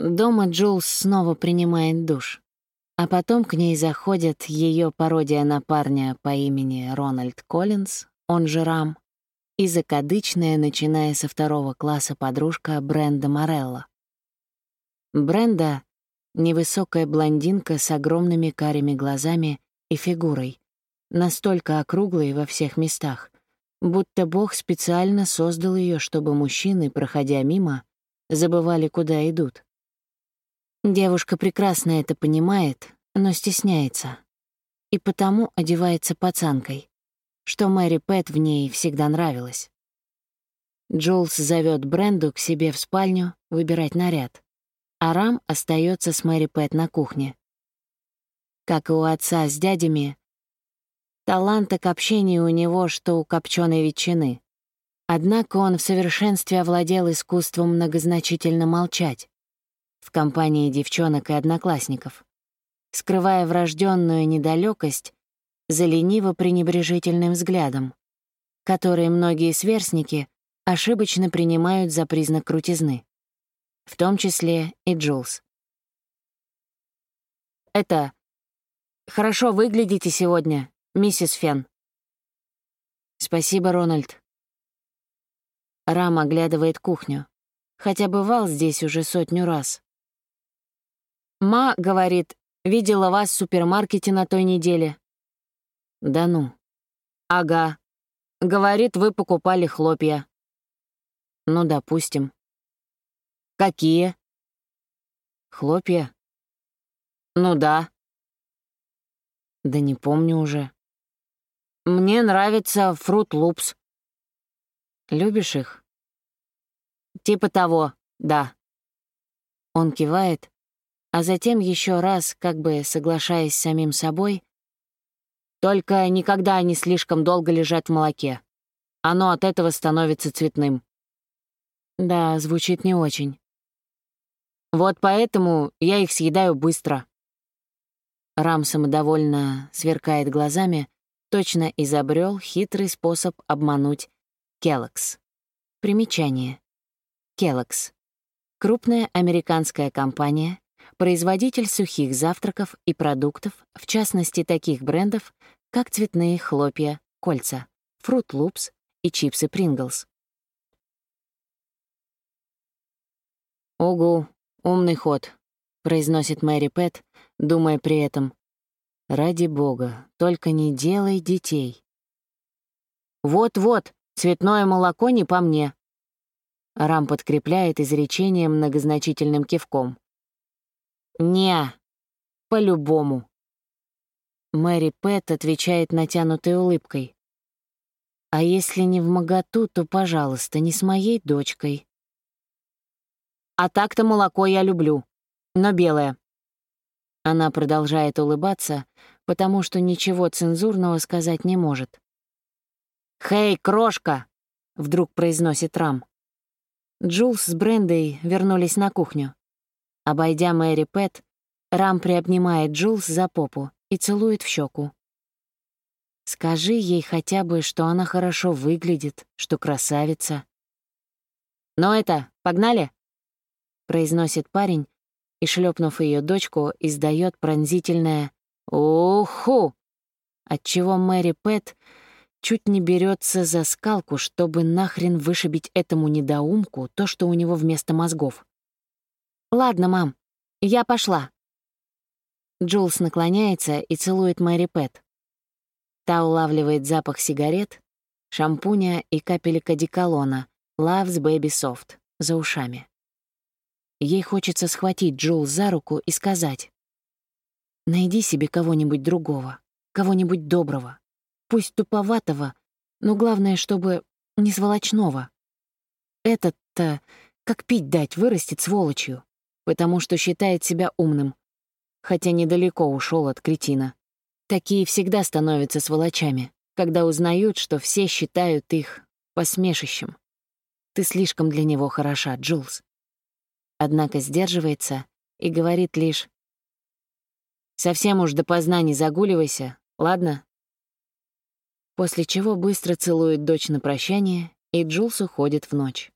Дома Джулс снова принимает душ. А потом к ней заходит ее пародия на парня по имени Рональд Коллинз, он же Рам, и закадычная, начиная со второго класса подружка Бренда Морелла. Бренда — невысокая блондинка с огромными карими глазами и фигурой, настолько округлой во всех местах, будто Бог специально создал ее, чтобы мужчины, проходя мимо, забывали, куда идут. Девушка прекрасно это понимает, но стесняется. И потому одевается пацанкой, что Мэри Пэт в ней всегда нравилось. Джулс зовет Бренду к себе в спальню выбирать наряд, а Рам остается с Мэри Пэт на кухне. Как и у отца с дядями, таланта к общению у него, что у копченой ветчины. Однако он в совершенстве овладел искусством многозначительно молчать, в компании девчонок и одноклассников, скрывая врожденную недалекость за лениво-пренебрежительным взглядом, который многие сверстники ошибочно принимают за признак крутизны, в том числе и Джулс. «Это... Хорошо выглядите сегодня, миссис Фен». «Спасибо, Рональд». Рам оглядывает кухню, хотя бывал здесь уже сотню раз. Ма говорит, видела вас в супермаркете на той неделе. Да ну. Ага. Говорит, вы покупали хлопья. Ну, допустим. Какие? Хлопья? Ну да. Да не помню уже. Мне нравится Фрут Лупс. Любишь их? Типа того, да. Он кивает, а затем еще раз, как бы соглашаясь с самим собой, «Только никогда они слишком долго лежат в молоке. Оно от этого становится цветным». Да, звучит не очень. Вот поэтому я их съедаю быстро. Рам самодовольно сверкает глазами, точно изобрел хитрый способ обмануть Kellogg's. Примечание. Kellogg's. Крупная американская компания, производитель сухих завтраков и продуктов, в частности таких брендов, как цветные хлопья, кольца, Froot Loops и чипсы Pringles. «Ого, умный ход», — произносит Мэри Пэт, думая при этом. «Ради бога, только не делай детей». «Вот-вот, цветное молоко не по мне», Рам подкрепляет изречение многозначительным кивком. «Не, по-любому». Мэри Пэт отвечает натянутой улыбкой. «А если не в моготу, то, пожалуйста, не с моей дочкой». «А так-то молоко я люблю, но белое». Она продолжает улыбаться, потому что ничего цензурного сказать не может. «Хей, крошка!» — вдруг произносит Рам. Джулс с Брендой вернулись на кухню. Обойдя Мэри Пэт, Рам приобнимает Джулс за попу и целует в щеку. Скажи ей хотя бы, что она хорошо выглядит, что красавица. «Ну это, погнали?» — произносит парень и, шлепнув ее дочку, издает пронзительное «Уху!», отчего Мэри Пэт чуть не берется за скалку, чтобы нахрен вышибить этому недоумку то, что у него вместо мозгов. «Ладно, мам, я пошла». Джулс наклоняется и целует Мэри Пэт. Та улавливает запах сигарет, шампуня и капелек одеколона «Love's Baby Soft» за ушами. Ей хочется схватить Джулс за руку и сказать «Найди себе кого-нибудь другого, кого-нибудь доброго, пусть туповатого, но главное, чтобы не сволочного. Этот-то, как пить дать, вырастет сволочью потому что считает себя умным, хотя недалеко ушел от кретина. Такие всегда становятся сволочами, когда узнают, что все считают их посмешищем. Ты слишком для него хороша, Джулс. Однако сдерживается и говорит лишь «Совсем уж допоздна не загуливайся, ладно?» После чего быстро целует дочь на прощание, и Джулс уходит в ночь.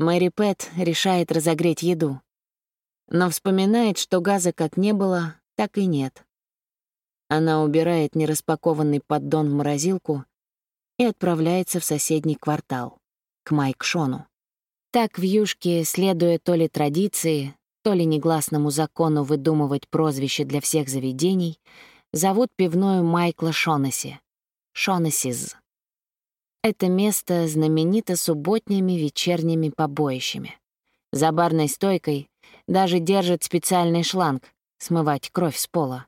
Мэри Пэт решает разогреть еду, но вспоминает, что газа как не было, так и нет. Она убирает нераспакованный поддон в морозилку и отправляется в соседний квартал, к Майк Шону. Так в Юшке, следуя то ли традиции, то ли негласному закону выдумывать прозвище для всех заведений, зовут пивную Майкла Шонесси. Шонессиз. Это место знаменито субботними вечерними побоищами. За барной стойкой даже держит специальный шланг — смывать кровь с пола.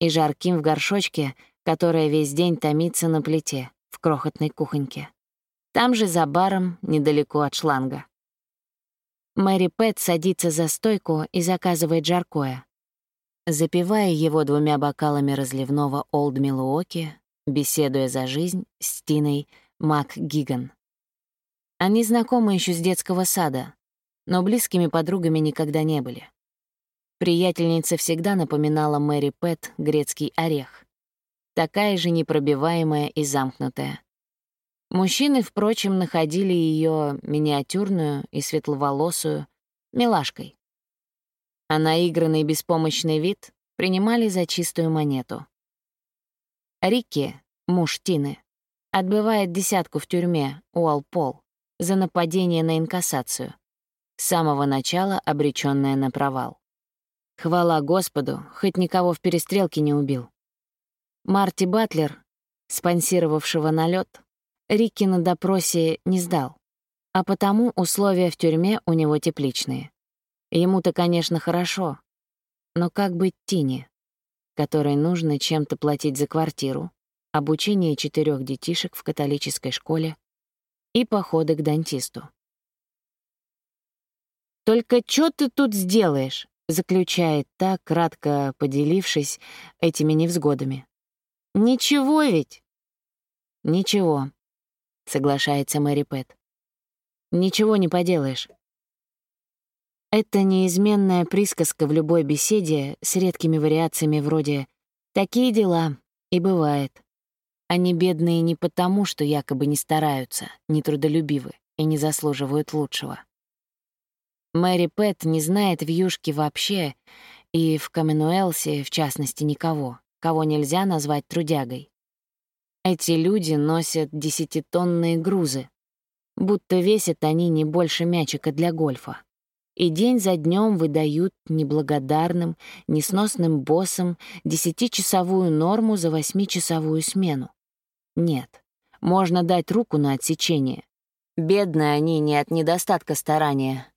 И жарким в горшочке, которая весь день томится на плите в крохотной кухоньке. Там же за баром, недалеко от шланга. Мэри Пэт садится за стойку и заказывает жаркое. Запивая его двумя бокалами разливного Олд Милуоки, беседуя за жизнь с Тиной МакГиган. Они знакомы еще с детского сада, но близкими подругами никогда не были. Приятельница всегда напоминала Мэри Пэт грецкий орех. Такая же непробиваемая и замкнутая. Мужчины, впрочем, находили ее миниатюрную и светловолосую милашкой. А наигранный беспомощный вид принимали за чистую монету. Рикки, муж Тины, отбывает десятку в тюрьме Уолпол за нападение на инкассацию, с самого начала обречённая на провал. Хвала Господу, хоть никого в перестрелке не убил. Марти Батлер, спонсировавшего налет, Рикки на допросе не сдал, а потому условия в тюрьме у него тепличные. Ему-то, конечно, хорошо, но как быть Тине? Которой нужно чем-то платить за квартиру, обучение четырех детишек в католической школе и походы к дантисту. «Только что ты тут сделаешь?» — заключает та, кратко поделившись этими невзгодами. «Ничего ведь?» «Ничего», — соглашается Мэри Пэт. «Ничего не поделаешь. Это неизменная присказка в любой беседе с редкими вариациями вроде «такие дела» и бывает. Они бедные не потому, что якобы не стараются, не трудолюбивы и не заслуживают лучшего. Мэри Пэт не знает в Юшке вообще, и в Каменуэлсе, в частности, никого, кого нельзя назвать трудягой. Эти люди носят десятитонные грузы, будто весят они не больше мячика для гольфа и день за днем выдают неблагодарным, несносным боссам десятичасовую норму за восьмичасовую смену. Нет, можно дать руку на отсечение. Бедные они не от недостатка старания.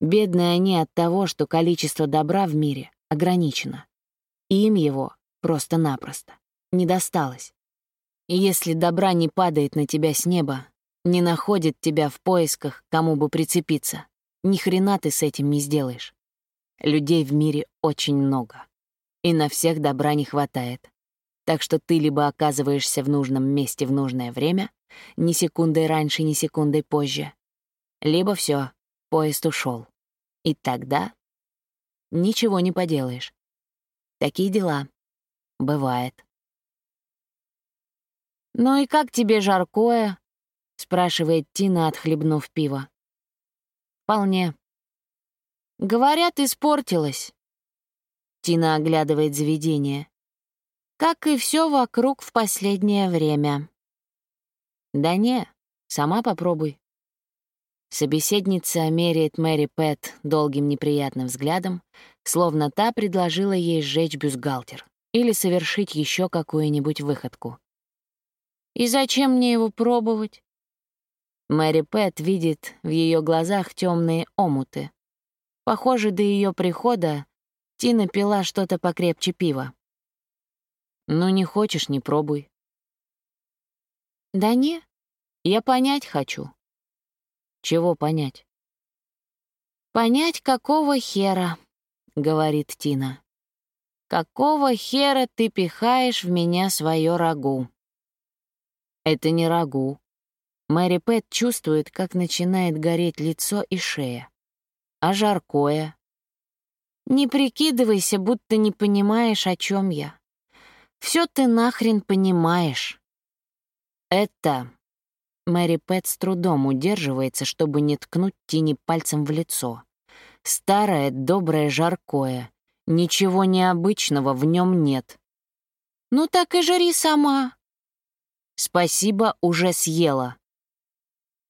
Бедные они от того, что количество добра в мире ограничено. Им его просто-напросто не досталось. И если добра не падает на тебя с неба, не находит тебя в поисках, кому бы прицепиться. Ни хрена ты с этим не сделаешь. Людей в мире очень много, и на всех добра не хватает. Так что ты либо оказываешься в нужном месте в нужное время, ни секундой раньше, ни секундой позже, либо все, поезд ушел. И тогда ничего не поделаешь. Такие дела. Бывает. «Ну и как тебе жаркое?» — спрашивает Тина, отхлебнув пиво. «Вполне». «Говорят, испортилось». Тина оглядывает заведение. «Как и все вокруг в последнее время». «Да не, сама попробуй». Собеседница меряет Мэри Пэт долгим неприятным взглядом, словно та предложила ей сжечь бюстгальтер или совершить еще какую-нибудь выходку. «И зачем мне его пробовать?» Мэри Пэт видит в ее глазах темные омуты. Похоже, до ее прихода Тина пила что-то покрепче пива. «Ну, не хочешь — не пробуй». «Да не, я понять хочу». «Чего понять?» «Понять, какого хера», — говорит Тина. «Какого хера ты пихаешь в меня свое рагу?» «Это не рагу», Мэри Пэт чувствует, как начинает гореть лицо и шея. А жаркое? Не прикидывайся, будто не понимаешь, о чем я. Все ты нахрен понимаешь. Это Мэри Пэт с трудом удерживается, чтобы не ткнуть Тини пальцем в лицо. Старое, доброе, жаркое. Ничего необычного в нем нет. «Ну так и жари сама». «Спасибо, уже съела».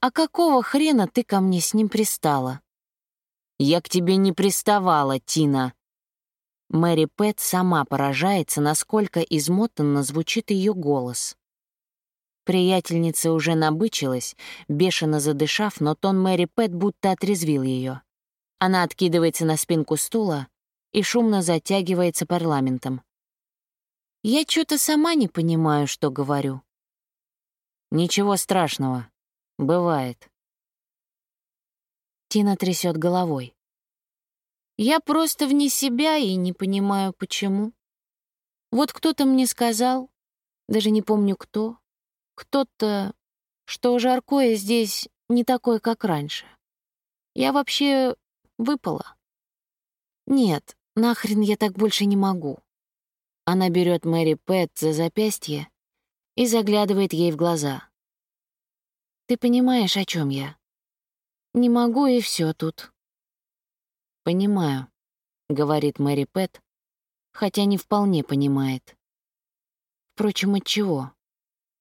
«А какого хрена ты ко мне с ним пристала?» «Я к тебе не приставала, Тина». Мэри Пэт сама поражается, насколько измотанно звучит ее голос. Приятельница уже набычилась, бешено задышав, но тон Мэри Пэт будто отрезвил ее. Она откидывается на спинку стула и шумно затягивается парламентом. Я что-то сама не понимаю, что говорю. Ничего страшного. Бывает. Тина трясет головой. Я просто вне себя и не понимаю, почему. Вот кто-то мне сказал, даже не помню кто, кто-то, что жаркое здесь не такое, как раньше. Я вообще выпала. Нет, Нахрен я так больше не могу. Она берет Мэри Пэт за запястье и заглядывает ей в глаза. Ты понимаешь, о чем я? Не могу, и все тут. Понимаю, говорит Мэри Пэт, хотя не вполне понимает. Впрочем, от чего?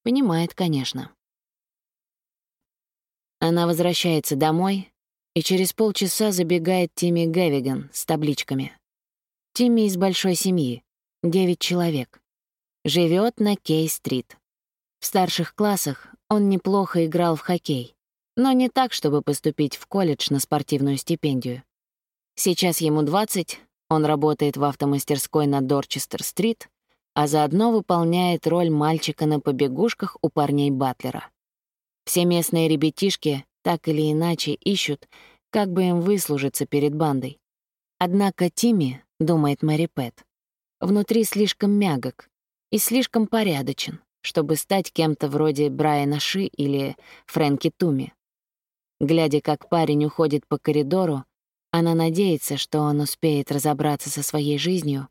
Понимает, конечно. Она возвращается домой и через полчаса забегает Тимми Гэвиган с табличками. Тимми из большой семьи, девять человек. Живет на Кей-стрит. В старших классах он неплохо играл в хоккей, но не так, чтобы поступить в колледж на спортивную стипендию. Сейчас ему 20, он работает в автомастерской на Дорчестер-стрит, а заодно выполняет роль мальчика на побегушках у парней Батлера. Все местные ребятишки так или иначе ищут, как бы им выслужиться перед бандой. Однако Тимми — думает Мэри Пэт. Внутри слишком мягок и слишком порядочен, чтобы стать кем-то вроде Брайана Ши или Фрэнки Туми. Глядя, как парень уходит по коридору, она надеется, что он успеет разобраться со своей жизнью,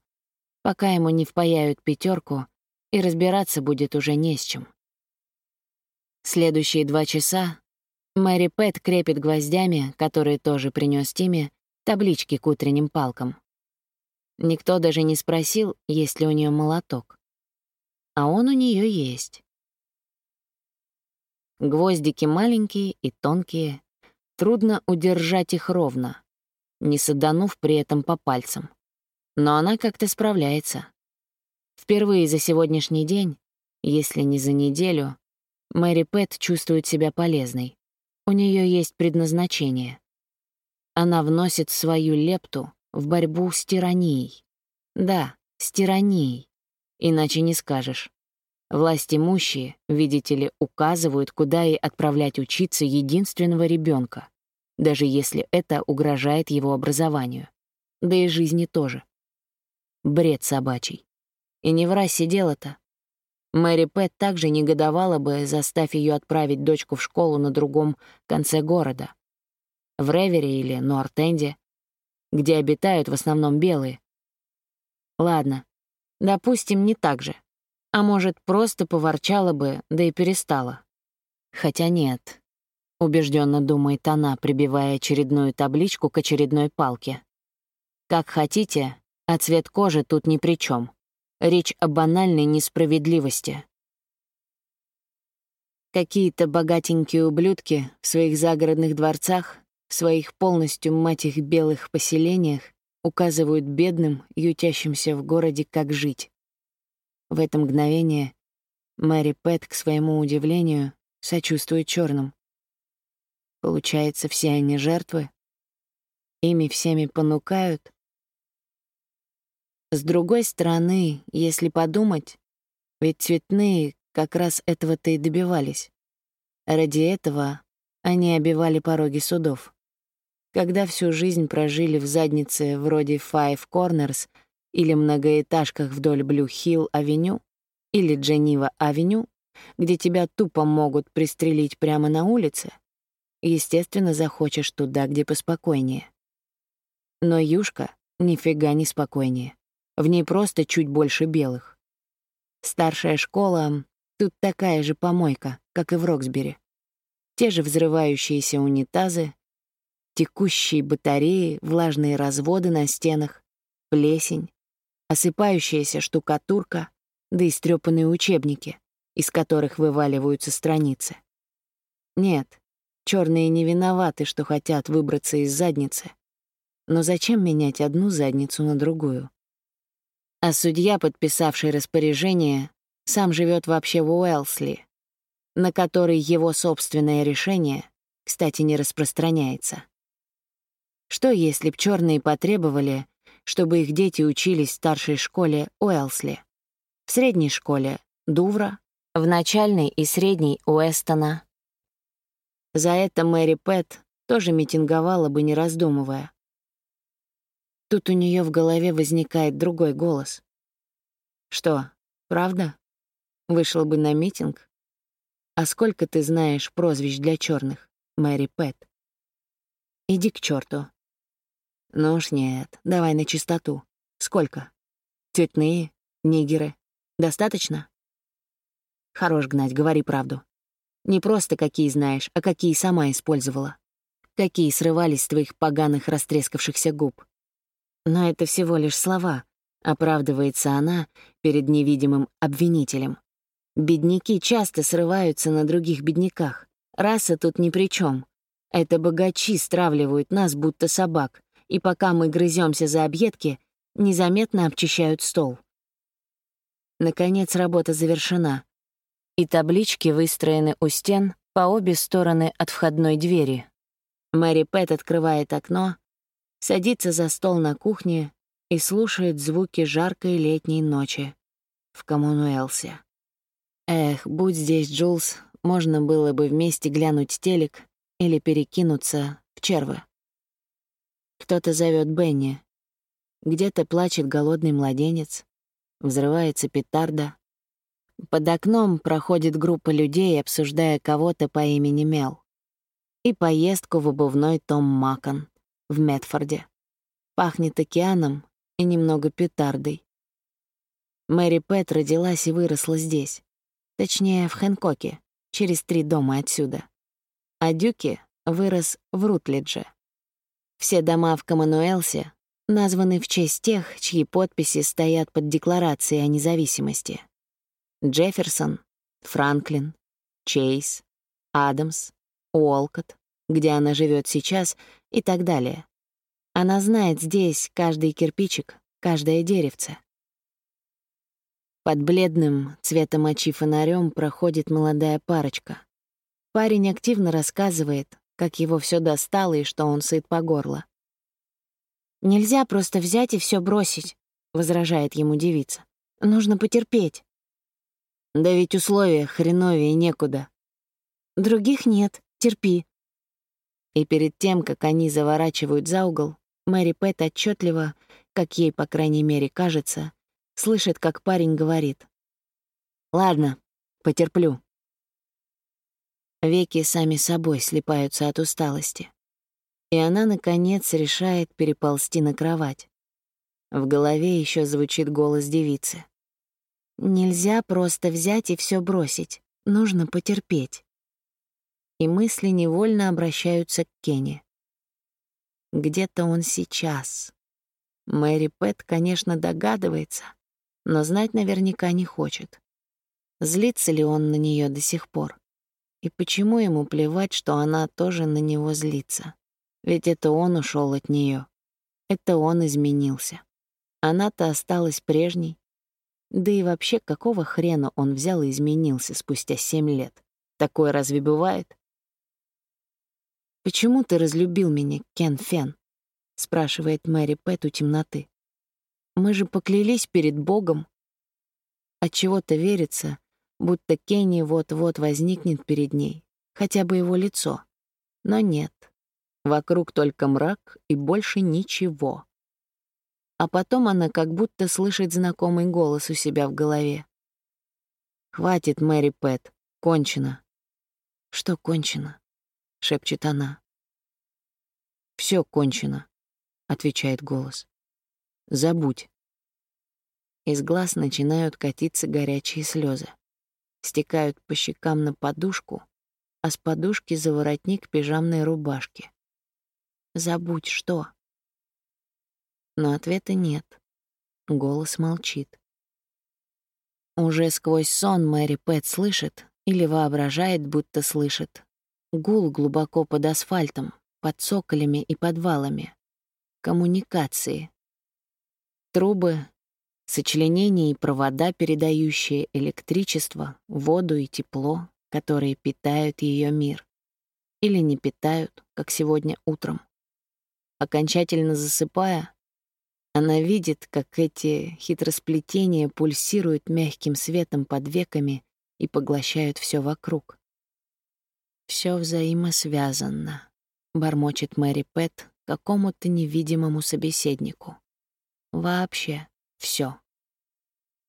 пока ему не впаяют пятерку, и разбираться будет уже не с чем. Следующие два часа Мэри Пэт крепит гвоздями, которые тоже принес Тимми, таблички к утренним палкам. Никто даже не спросил, есть ли у нее молоток. А он у нее есть. Гвоздики маленькие и тонкие. Трудно удержать их ровно, не саданув при этом по пальцам. Но она как-то справляется. Впервые за сегодняшний день, если не за неделю, Мэри Пэт чувствует себя полезной. У нее есть предназначение. Она вносит свою лепту в борьбу с тиранией. Да, с тиранией. Иначе не скажешь. Власть имущие, видите ли, указывают, куда ей отправлять учиться единственного ребенка, даже если это угрожает его образованию. Да и жизни тоже. Бред собачий. И не в расе дело-то. Мэри Пэт также негодовала бы, заставь ее отправить дочку в школу на другом конце города. В Ревере или Нуартенде, где обитают в основном белые. Ладно, допустим, не так же. А может, просто поворчала бы, да и перестала. Хотя нет, убежденно думает она, прибивая очередную табличку к очередной палке. Как хотите, а цвет кожи тут ни при чем. Речь о банальной несправедливости. Какие-то богатенькие ублюдки в своих загородных дворцах в своих полностью, мать их, белых поселениях указывают бедным, ютящимся в городе, как жить. В это мгновение Мэри Пэт, к своему удивлению, сочувствует черным. Получается, все они жертвы? Ими всеми понукают? С другой стороны, если подумать, ведь цветные как раз этого-то и добивались. Ради этого они обивали пороги судов. Когда всю жизнь прожили в заднице вроде Five Corners или многоэтажках вдоль Блю-Хилл-авеню или Дженнива-авеню, где тебя тупо могут пристрелить прямо на улице, естественно, захочешь туда, где поспокойнее. Но юшка нифига не спокойнее. В ней просто чуть больше белых. Старшая школа — тут такая же помойка, как и в Роксбери. те же взрывающиеся унитазы, текущие батареи, влажные разводы на стенах, плесень, осыпающаяся штукатурка, да истрёпанные учебники, из которых вываливаются страницы. Нет, черные не виноваты, что хотят выбраться из задницы. Но зачем менять одну задницу на другую? А судья, подписавший распоряжение, сам живет вообще в Уэлсли, на который его собственное решение, кстати, не распространяется. Что если б черные потребовали, чтобы их дети учились в старшей школе Уэлсли, в средней школе Дувра, в начальной и средней Уэстона? За это Мэри Пэт тоже митинговала бы, не раздумывая. Тут у нее в голове возникает другой голос. «Что, правда? Вышел бы на митинг? А сколько ты знаешь прозвищ для черных, Мэри Пэт? Иди к черту. Ну уж нет, давай на чистоту. Сколько? Цветные? Нигеры? Достаточно? Хорош гнать, говори правду. Не просто какие знаешь, а какие сама использовала. Какие срывались с твоих поганых растрескавшихся губ. Но это всего лишь слова, оправдывается она перед невидимым обвинителем. Бедняки часто срываются на других бедняках. Раса тут ни при чем. Это богачи стравливают нас, будто собак, и пока мы грыземся за объедки, незаметно обчищают стол. Наконец работа завершена, и таблички выстроены у стен по обе стороны от входной двери. Мэри Пэт открывает окно, садится за стол на кухне и слушает звуки жаркой летней ночи в Коммунуэлсе. Эх, будь здесь Джулс, можно было бы вместе глянуть телек или перекинуться в червы. Кто-то зовет Бенни. Где-то плачет голодный младенец. Взрывается петарда. Под окном проходит группа людей, обсуждая кого-то по имени Мел. И поездку в обувной Том Макон в Медфорде. Пахнет океаном и немного петардой. Мэри Пэт родилась и выросла здесь. Точнее, в Хэнкоке, через три дома отсюда. А Дюки вырос в Рутлидже. Все дома в Коммануэлсе названы в честь тех, чьи подписи стоят под декларацией о независимости. Джефферсон, Франклин, Чейз, Адамс, Уолкотт, где она живет сейчас, и так далее. Она знает здесь каждый кирпичик, каждое деревце. Под бледным цветом мочи фонарем проходит молодая парочка. Парень активно рассказывает, как его все достало и что он сыт по горло. «Нельзя просто взять и все бросить», — возражает ему девица. «Нужно потерпеть». «Да ведь условия хреновее некуда». «Других нет, терпи». И перед тем, как они заворачивают за угол, Мэри Пэт отчетливо, как ей, по крайней мере, кажется, слышит, как парень говорит. «Ладно, потерплю». Веки сами собой слипаются от усталости. И она, наконец, решает переползти на кровать. В голове еще звучит голос девицы. «Нельзя просто взять и все бросить. Нужно потерпеть». И мысли невольно обращаются к Кенни. Где-то он сейчас. Мэри Пэт, конечно, догадывается, но знать наверняка не хочет. Злится ли он на нее до сих пор? И почему ему плевать, что она тоже на него злится? Ведь это он ушел от нее. Это он изменился. Она-то осталась прежней. Да и вообще, какого хрена он взял и изменился спустя семь лет? Такое разве бывает? «Почему ты разлюбил меня, Кен Фен?» — спрашивает Мэри Пэт у темноты. «Мы же поклялись перед Богом». Отчего-то верится, будто Кенни вот-вот возникнет перед ней, хотя бы его лицо. Но нет. Вокруг только мрак и больше ничего. А потом она как будто слышит знакомый голос у себя в голове. «Хватит, Мэри Пэт, кончено». «Что кончено?» — шепчет она. Все кончено», — отвечает голос. «Забудь». Из глаз начинают катиться горячие слезы стекают по щекам на подушку, а с подушки за воротник пижамной рубашки. Забудь, что? Но ответа нет. Голос молчит. Уже сквозь сон Мэри Пэт слышит или воображает, будто слышит. Гул глубоко под асфальтом, под цоколями и подвалами. Коммуникации. Трубы, сочленения и провода, передающие электричество, воду и тепло, которые питают ее мир. Или не питают, как сегодня утром. Окончательно засыпая, она видит, как эти хитросплетения пульсируют мягким светом под веками и поглощают все вокруг. Все взаимосвязано, бормочет Мэри Пэт какому-то невидимому собеседнику. Вообще все.